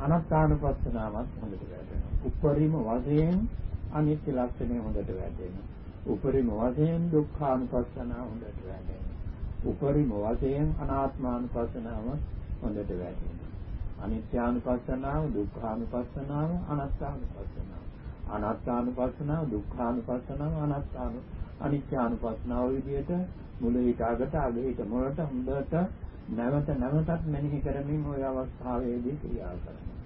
අනාත්මානුපස්සනාවත් හොඳට වැටෙනවා. උපරිම වශයෙන් අනිත්‍ය ලක්ෂණය හොඳට වැටෙනවා. උපරිම වශයෙන් දුක්ඛානුපස්සනාව හොඳට වැටෙනවා. උපරිම වශයෙන් අනාත්මානුපස්සනාව හොඳට වැටෙනවා. අනිත්‍යානුපස්සනාව, දුක්ඛානුපස්සනාව, අනාත්මානුපස්සනාව. අනාත්මානුපස්සනාව, දුක්ඛානුපස්සනාව, අනාත්මානු අනිත්‍යානුපස්සනාව විදිහට මුල හිත අගට අග හිත මොළට හොඳට නැවත නැවතත් මෙනෙහි කරමින් ওই අවස්ථාවේදී ක්‍රියා කරනවා.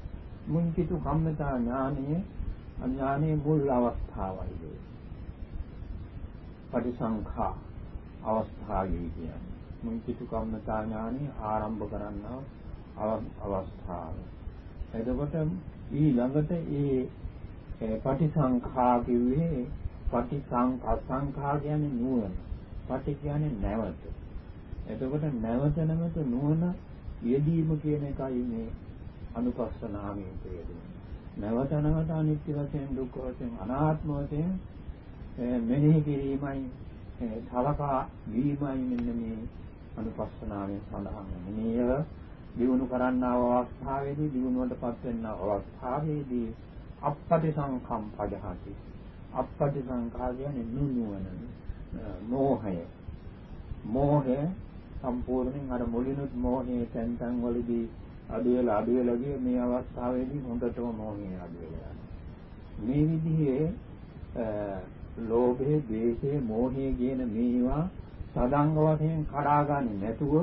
මුංචිතු කම්මතා ඥානයේ අඥානයේ මුල් අවස්ථාවයි ඒ. පටිසංඛා අවස්ථාවේ කියන්නේ. මුංචිතු කම්මතා ඥානයේ ආරම්භ කරන්නා අවස්ථාව. එතකොට ඊළඟට ඒ පටිසංඛා කිව්වේ පටිසංඛා සංඛා කියන්නේ නුවණ. පටි කියන්නේ නැවත. එතකොට නැවත නැවත නුවණ යෙදීම කියන එකයි මේ අනුපස්සනාවෙන් තේරෙන්නේ. නැවත නැවත අනිත්‍ය වශයෙන් දුක්ඛ වශයෙන් අනාත්ම වශයෙන් මෙනෙහි කිරීමයි සලකා වීමයි මෙන්න මේ අනුපස්සනාවෙන් සඳහන් වෙන්නේ. මේව දිනු කරන්නා අවස්ථාවේදී දිනුවටපත් වෙන අවස්ථාවේදී අපපටි සංකම් පදහති. අපපටි සංඛා කියන්නේ නුනුවන මෝහය. මෝහය සම්පූර්ණයෙන් අර මුලිනුත් මෝහයේ තැන් තැන් වලදී අඩු වෙලා අඩු වෙලා ගිය මේ අවස්ථාවේදී හොඳටම මෝහය අඩු වෙලා මේ විදිහේ ලෝභය, ද්වේෂය, මෝහය කියන මේවා සදාංග වශයෙන් කඩාගන්නේ නැතුව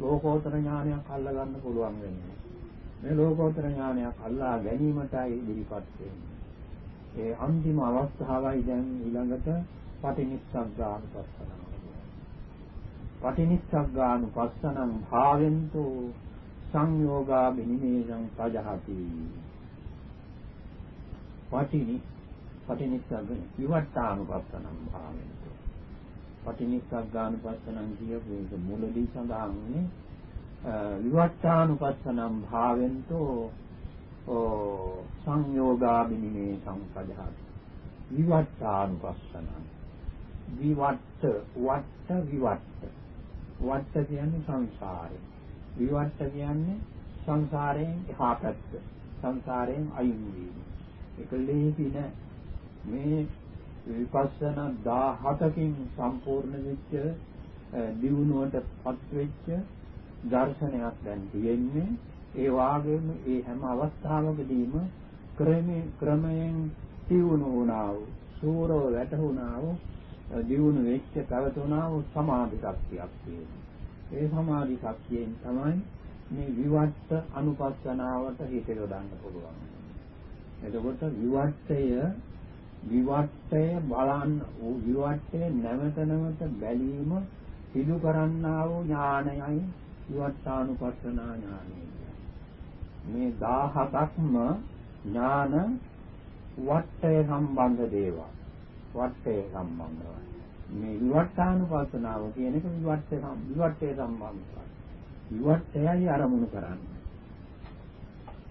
ලෝකෝත්තර ඥානයක් අල්ලා ගන්න පුළුවන් වෙන්නේ. මේ ලෝකෝත්තර ඥානයක් අල්ලා ගැනීමටයි ඉදිරිපත් වෙන්නේ. ඒ අන්තිම අවස්ථාවයි දැන් ඊළඟට පටිනිස්සග්ගානුපස්සනාව. පටිනිස්සග්ගානුපස්සනං භාවෙන්තු සංයෝගා බිනිමේසං පජහති. පටිනි පටිනිස්සග්ග විවට්ටානුපස්සනං භාවෙන්තු. පටිනිස්සග්ගානුපස්සනං කියපු එක මුලදී සඳහන් වුණේ විවට්ටානුපස්සනං භාවෙන්තු සංයෝගා බිනිමේසං පජහති. විවට්ටානුපස්සනං. විවට්ට වට්ට විවට්ට. වට්ට කියන්නේ සංසාරේ. විවට්ට කියන්නේ සංසාරයෙන් එහා පැත්ත. සංසාරයෙන් අයින් වීම. ඒක ලේසි නෑ. මේ විපස්සනා 17කින් සම්පූර්ණ වෙච්ච දියුණුවටපත් වෙච්ච දර්ශනයක් දැන් තියෙන්නේ. ඒ වාගේම ඒ හැම අවස්ථාවකදීම ක්‍රමයෙන් ක්‍රමයෙන් දියුණු වුණා වූ සූරව වැටුණා වූ දියුණු වෙච්ච පැවතුණා වූ සමාධි ශක්තියක් තියෙනවා. ඒ සමාධි ශක්තියෙන් තමයි මේ විවට්ට අනුපස්සනාවට හිත යොදන්න පුළුවන්. එතකොට විවට්ටය විවට්ටය බලන්න විවට්ටය නැවත නැවත බැලීම සිදු කරන්නා වූ ඥානයයි විවට්ටානුපස්සනා ඥානය. මේ 17ක්ම ඥාන වට්ටය සම්බන්ධ දේවල්. වට්ටය සම්බන්ධයි. මේ විවට්ටානුපස්සනාව කියන එක විවට්ට විවට්ටේ සම්බන්ධයි. විවට්ටයයි අරමුණු කරන්නේ.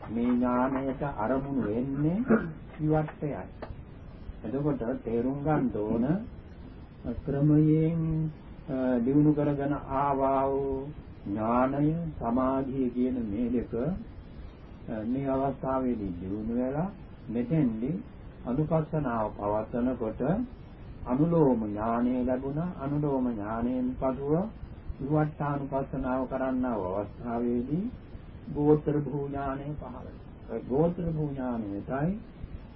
මේ ඥානයට අරමුණු වෙන්නේ විවට්ටයයි. එතකොට තේරුම් ගන්න ඕන ක්‍රමයෙන් දිනු කරගෙන ආවා වූ ඥානය සමාධිය කියන මේ දෙක මේ අවස්ථාවේදී දිනු වෙලා මෙතෙන්දී අනුපස්සනාව පවත්වනකොට අනුලෝම ඥානය ලැබුණා අනුලෝම ඥානයෙන් පසුව විවට්ටානුපස්සනාව කරන්නව අවස්ථාවේදී ගෝත්‍ර භූ ඥානය පහළ වෙනවා. ගෝත්‍ර භූ ඥානයටයි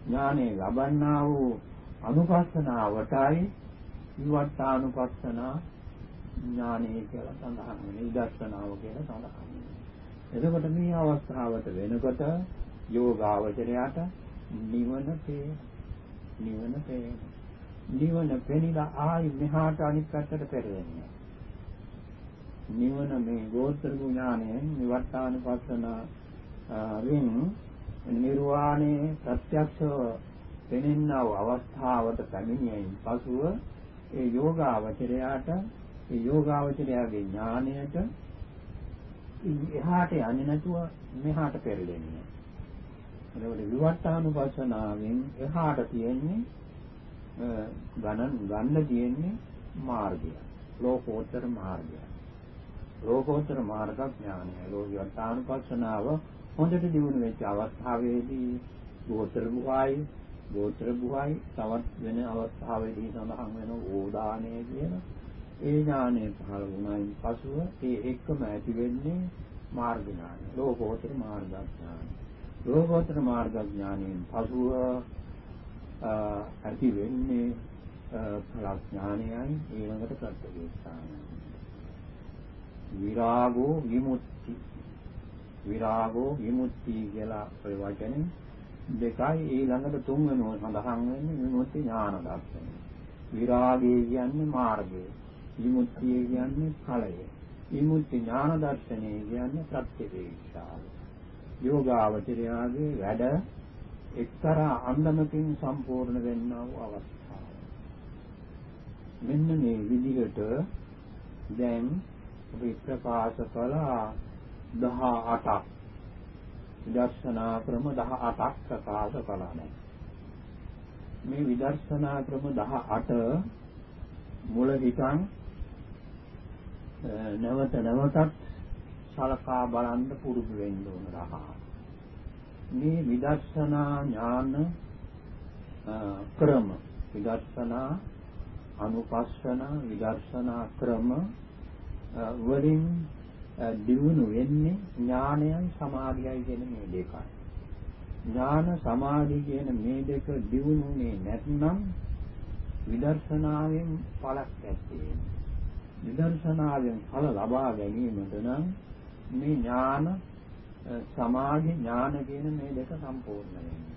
ඥානය ලබන්නා වූ අනුපස්සනාවටයි විවට්ටානුපස්සනා ඥානය කියලා සඳහන් වෙනවා. ඉදර්ශනාව කියලා සඳහන් වෙනවා. එතකොට මේ අවස්ථාවට වෙනකොට යෝගාවචරයට නිවන පේන. නිවන පේන. නිවන පෙනිලා ආයි මෙහාට අනිත් පැත්තට පෙරෙන්නේ. නිවන මේ ගෝත්‍ර ඥානයෙන් නිවර්තානුපස්සන රින් නිර්වාණය ප්‍රත්‍යක්ෂව පෙනෙන්නව අවස්ථාවට පැමිණියෙන් පසුව ඒ යෝගාවචරයට ඒ යෝගාවචරයාගේ ඥානයට එහාට යන්නේ නැතුව මෙහාට පෙරලෙන්නේ. එතකොට විවට්ටානුපස්සනාවෙන් එහාට තියෙන්නේ ගණන් ගන්න තියෙන්නේ මාර්ගය. ලෝකෝත්තර මාර්ගය. ලෝකෝත්තර මාර්ග ඥානය. ලෝකියත්තානුපස්සනාව හොඳට දිනු වෙච්ච අවස්ථාවේදී ගෝත්‍ර බුහායි ගෝත්‍ර බුහායි තවත් වෙන අවස්ථාවේදී සඳහන් වෙන ඕදානය කියන ඒ ඥානය පහළ වුණායින් පසුව ඒ එක්කම ඇති වෙන්නේ මාර්ග ඥානය ලෝකෝත්තර මාර්ග ඥානය ලෝකෝත්තර මාර්ග ඥානයෙන් පසුව ඇති වෙන්නේ ඵලඥානයයි ඊළඟට ප්‍රත්‍යක්ෂානයි විරාගෝ විමුක්ති විරාගෝ විමුක්ති කියලා ඔය වචනේ දෙකයි ඊළඟට තුන්වෙනුව සඳහන් වෙන්නේ විමුක්ති ඥාන දර්ශනය. විරාගය කියන්නේ මාර්ගය. විමුක්තිය කියන්නේ ඵලය. විමුක්ති ඥාන දර්ශනය කියන්නේ ප්‍රත්‍යවේක්ෂාව. යෝගාවචරයාගේ වැඩ එක්තරා අන්දමකින් සම්පූර්ණ වෙන්නා වූ අවස්ථාව. මෙන්න මේ විදිහට දැන් අපි ප්‍රකාශ කළා 18ක් විදර්ශනා ක්‍රම 18ක් ප්‍රකාශ කළා දැන්. මේ විදර්ශනා ක්‍රම 18 මුල හිතන් නැවත නැවතත් සලකා බලන්න පුරුදු වෙන්න ඕන රහ. මේ විදර්ශනා ඥාන ක්‍රම විදර්ශනා අනුපස්සන විදර්ශනා ක්‍රම වලින් දියුණු වෙන්නේ ඥානයයි සමාධියයි කියන මේ දෙකයි. ඥාන සමාධි කියන මේ දෙක දියුණුනේ නැත්නම් විදර්ශනාවෙන් ඵලක් ඇත්තේ. විදර්ශනාවෙන් ඵල ලබා ගැනීමට නම් මේ ඥාන සමාධි ඥාන කියන මේ දෙක සම්පූර්ණ වෙන්නේ.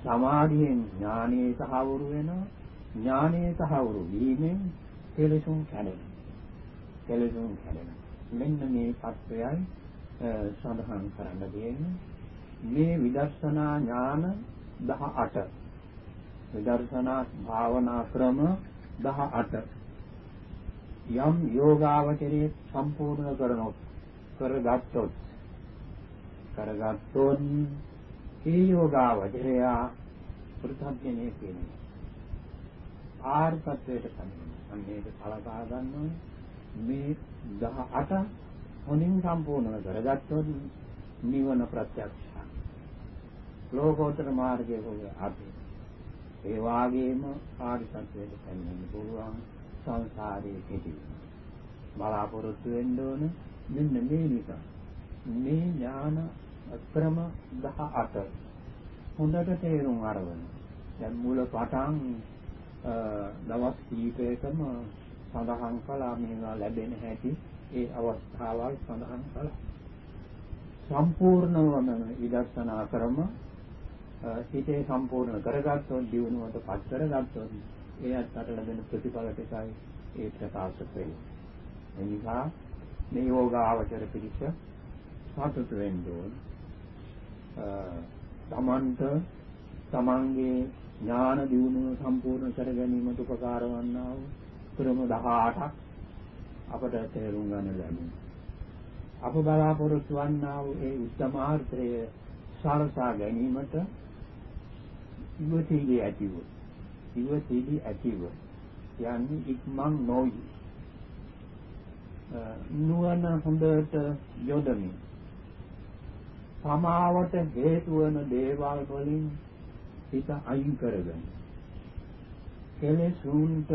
සමාධියෙන් ඥානයේ සහවුරු වෙනවා ඥානයේ සහවුරු වීමෙන් කෙලෙසුන් කැඩෙනවා. කෙලෙසුන් හැදෙනවා. මෙන්න මේ தත්වයයි සඳහන් කරන්න තියෙන්නේ. මේ විදර්ශනා ඥාන 18 විදර්ශනා භාවනා ක්‍රම 18 යම් යෝගාවචරයේ සම්පූර්ණ කරනොත් කරගත්තොත් කරගත්තොත් ඒ යෝගාවචරය ප්‍රත්‍යඥයේ කියන්නේ ආර්ථත්වයට පන්නේ අන්නේක සලකා ගන්න ඕනේ මේ 18 හොඳින් සම්පූර්ණ කරගත්තොත් නිවන ප්‍රත්‍යක්ෂයි. ලෝකෝත්තර මාර්ගයේ පොළේ අපි. ඒ වාගේම ආරි සත්‍යයට පැමිණෙන්න පුළුවන්. සංසාරයේ කෙටි. බලාපොරොත්තු වෙන්න ඕන මෙන්න මේ නිසා. මේ ඥාන ක්‍රම 18 හොඳට තේරුම් අරගෙන දැන් මූල පටන් දවස් කීපයකම සඳහන් කළා මේවා ලැබෙන හැටි ඒ අවස්ථාවල් සඳහන් කළා. සම්පූර්ණවම විදර්ශනා ක්‍රම හිතේ සම්පූර්ණ කරගත්තොත් දිනුවට පත් කරගත්තොත් ඒ අතට ලැබෙන ප්‍රතිඵල ටිකයි ඒ ප්‍රකාශ වෙන්නේ. එනිසා මේ යෝගාවචර පිළිස සතුට වෙන්න ඕන. තමන්ට තමන්ගේ ඥාන දියුණුව සම්පූර්ණ කර ගැනීමට උපකාර වන්නා වූ ක්‍රම 18ක් අපට තේරුම් ගන්න ලැබුණා. අප බලාපොරොත්තු වන්නා වූ ඒ උත්තමාර්ථය සාරසා ගැනීමට ඉවතීදී ඇතිව ඉවතීදී ඇතිව. යන්නේ ඉක්මන් නොයි නුවණ හොඳට යොදමින් සමාවට හේතු වන දේවල් වලින් හිත අයින් කරගන්න කෙලෙසුන්ට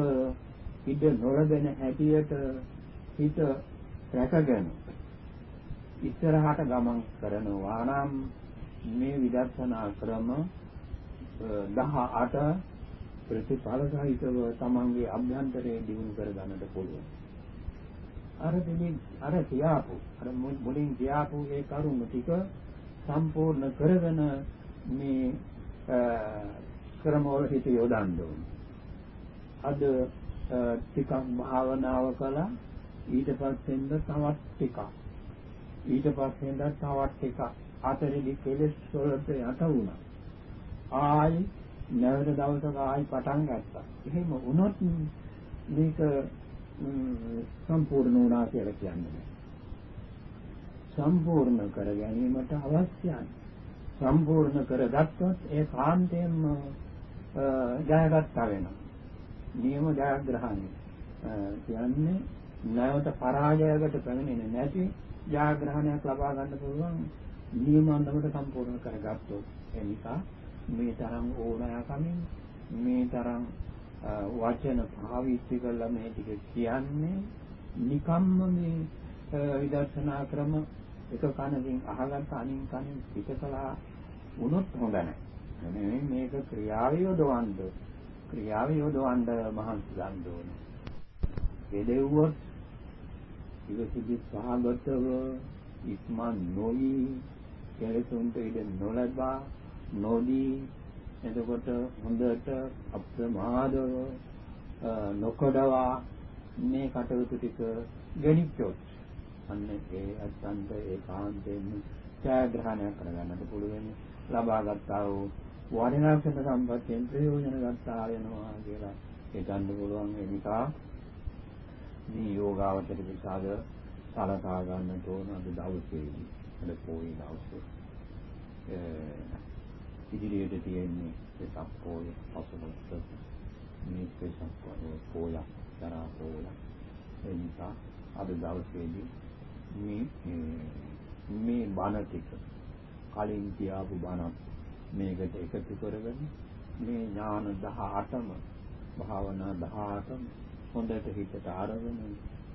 ඉඩ නොලබෙන හැටියට හිත රැකගෙන. ඉස්සරහට ගමන් කරනවා නම් මේ විදර්ශනා ක්‍රම 18 ප්‍රතිඵල සහිතව තමන්ගේ අභ්‍යන්තරයේ දිනු කර ගන්නට පුළුවන්. අර දෙලින් අර කියාපු අර මුලින් කියාපු ඒ කරුණ ටික සම්පූර්ණ කරගෙන මේ ක්‍රමවල හිත යොදන්න ඕනේ. අද ටිකක් භාවනාව කළා ඊට පස්සෙන්ද තවත් ටිකක් ඊට පස්සෙන්ද තවත් ටිකක් අතරෙදි කෙලස් වලට යට වුණා ආයි නැවත දවසක ආයි පටන් ගත්තා. එහෙම වුණොත් මේක සම්පූර්ණ වුණා කියලා කියන්නේ සම්පූර්ණ කර ගැනීමට අවශ්‍යයි. සම්පූර්ණ කරගත්තොත් ඒ කාන්තයෙන්ම ජයගත්තා වෙනවා. නියම ජයග්‍රහණය. කියන්නේ නැවත පරාජයකට පැමිණෙන්නේ නැති ජයග්‍රහණයක් ලබා ගන්න පුළුවන්. නියමන්නකට සම්පූර්ණ කරගත්තොත් ඒ නිසා මේ තරම් ඕනෑකමින් මේ තරම් වචන පාවිච්චි කරලා මේ ටික කියන්නේ නිකම්ම මේ විදර්ශනා ක්‍රම එක කනකින් අහගත්ත අනින් කනින් පිට කළා වුණොත් හොඳ නැහැ. මේ මේක ක්‍රියාවේ යොදවන්න ක්‍රියාවේ යොදවන්න මහන්සි ගන්න ඕනේ. එදෙව්වොත් ඉවසිදි සහගතව ඉක්මන් නොවි කෙලෙසුන්ට ඉඩ නොලබා නොදී එතකොට හොඳට අප්‍රමාදව නොකඩවා මේ කටයුතු ටික ගෙනිච්චොත් අන්න ඒ අත්න්ත ඒකාන්තයෙන් ඡායග්‍රහණය කරගන්නට පුළුවන්. ලබා ගත්තා වූ වටිනාකම සම්පත්තියෙන් ප්‍රයෝජන ගන්නා වෙනවා කියලා හිතන්න පුළුවන් ඒ නිසා මේ යෝගාවචර විසාද සලකා ගන්නට ඕන අද දවසේදී. අද පොයි දවසේ. ඉදිරියට තියෙන්නේ වෙසක් පොය පසුබට මේ වෙසක් පොය දරා පොය. ඒ නිසා අද දවසේදී මේ මේ බණ ටික කලින් කියාපු බණක් මේකට එකතු කරගෙන මේ ඥාන 18ම භාවනා 18ම හොඳට හිතට අරගෙන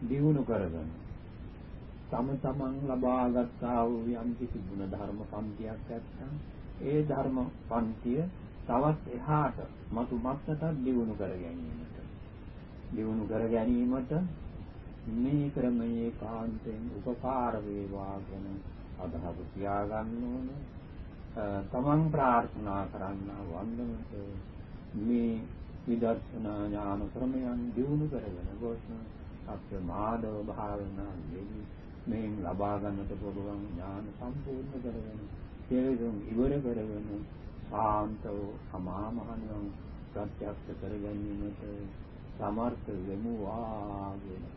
දියුණු කරගෙන තම තමන් ලබා ගත්තා වූ යම් කිසි ගුණ ධර්ම පන්තියක් නැත්නම් ඒ ධර්ම පන්තිය තවත් එහාට මතු මත්තට දියුණු කර ගැනීමට. දියුණු කර ගැනීමට මේ ක්‍රමයේ කාන්තෙන් උපකාර වේවා කියන අදහස තියාගන්න ඕනේ. තමන් ප්‍රාර්ථනා කරන්න වන්දනට මේ විදර්ශනා ඥාන ක්‍රමයන් දියුණු කරගෙන ගොස් අප්‍රමාදව භාවනා යෙදී මේන් ලබා ගන්නට පුළුවන් ඥාන සම්පූර්ණ කරගෙන සියලුම ඉවර කරගෙන සාන්තව සමා මහණන් ප්‍රත්‍යක්ෂ කරගැනීමට සමර්ථ වෙමුවා කියලා.